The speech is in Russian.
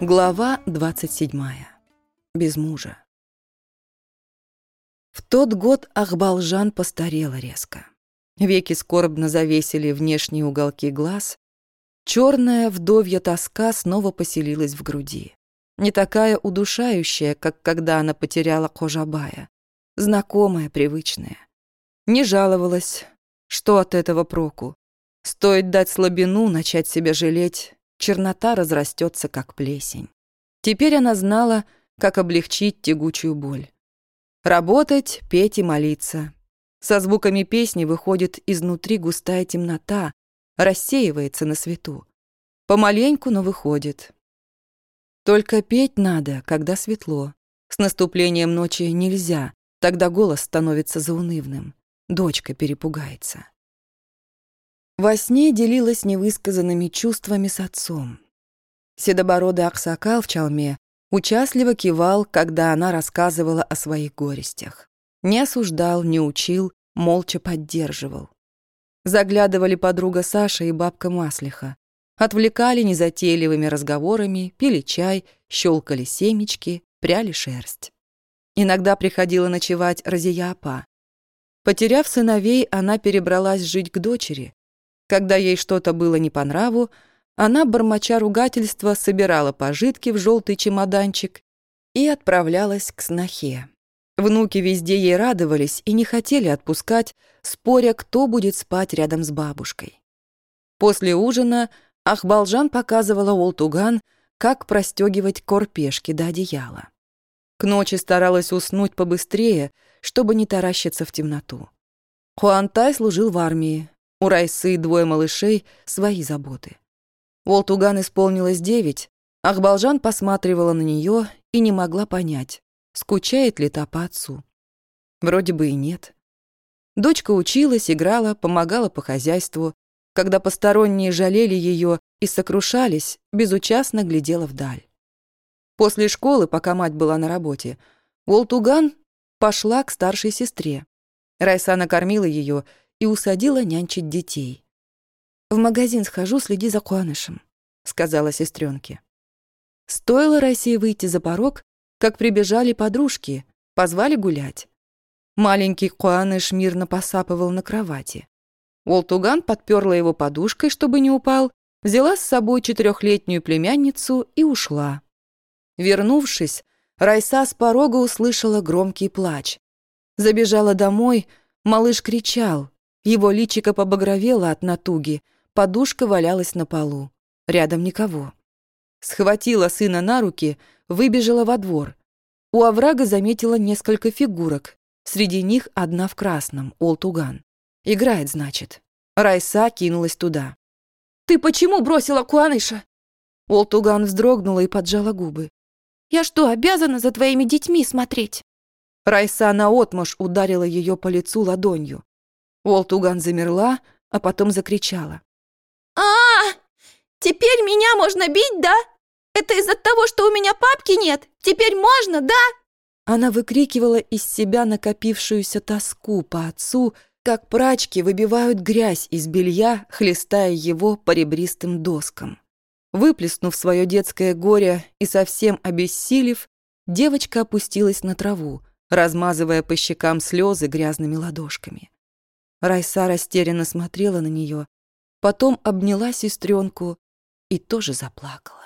Глава 27. Без мужа. В тот год Ахбалжан постарела резко. Веки скорбно завесили внешние уголки глаз. Черная вдовья тоска снова поселилась в груди. Не такая удушающая, как когда она потеряла Кожабая. Знакомая, привычная. Не жаловалась. Что от этого проку? Стоит дать слабину, начать себя жалеть, чернота разрастется, как плесень. Теперь она знала, как облегчить тягучую боль. Работать, петь и молиться. Со звуками песни выходит изнутри густая темнота, рассеивается на свету. Помаленьку, но выходит. Только петь надо, когда светло. С наступлением ночи нельзя, тогда голос становится заунывным. Дочка перепугается. Во сне делилась невысказанными чувствами с отцом. Седобородый Аксакал в чалме участливо кивал, когда она рассказывала о своих горестях. Не осуждал, не учил, молча поддерживал. Заглядывали подруга Саша и бабка Маслиха. Отвлекали незатейливыми разговорами, пили чай, щелкали семечки, пряли шерсть. Иногда приходила ночевать Разия Апа. Потеряв сыновей, она перебралась жить к дочери, когда ей что-то было не по нраву, она, бормоча ругательства, собирала пожитки в желтый чемоданчик и отправлялась к снохе. Внуки везде ей радовались и не хотели отпускать, споря, кто будет спать рядом с бабушкой. После ужина Ахбалжан показывала Олтуган, как простегивать корпешки до одеяла. К ночи старалась уснуть побыстрее, чтобы не таращиться в темноту. Хуантай служил в армии, у Райсы двое малышей, свои заботы. Волтуган исполнилось девять, Ахбалжан посматривала на нее и не могла понять, скучает ли та по отцу. Вроде бы и нет. Дочка училась, играла, помогала по хозяйству. Когда посторонние жалели ее и сокрушались, безучастно глядела вдаль. После школы, пока мать была на работе, Волтуган пошла к старшей сестре. Райса накормила ее и усадила нянчить детей. «В магазин схожу, следи за Куанышем», — сказала сестренке. Стоило России выйти за порог, как прибежали подружки, позвали гулять. Маленький Куаныш мирно посапывал на кровати. Волтуган подперла его подушкой, чтобы не упал, взяла с собой четырехлетнюю племянницу и ушла. Вернувшись, Райса с порога услышала громкий плач. Забежала домой, малыш кричал, его личико побагровело от натуги, подушка валялась на полу. Рядом никого. Схватила сына на руки, выбежала во двор. У оврага заметила несколько фигурок. Среди них одна в красном, Олтуган. Играет, значит. Райса кинулась туда. «Ты почему бросила Куаныша?» Олтуган вздрогнула и поджала губы. «Я что, обязана за твоими детьми смотреть?» Райса наотмашь ударила ее по лицу ладонью. Уолтуган замерла, а потом закричала. а, -а, -а Теперь меня можно бить, да? Это из-за того, что у меня папки нет? Теперь можно, да?» Она выкрикивала из себя накопившуюся тоску по отцу, как прачки выбивают грязь из белья, хлестая его по ребристым доскам. Выплеснув свое детское горе и совсем обессилев, девочка опустилась на траву, размазывая по щекам слезы грязными ладошками. Райса растерянно смотрела на нее, потом обняла сестренку и тоже заплакала.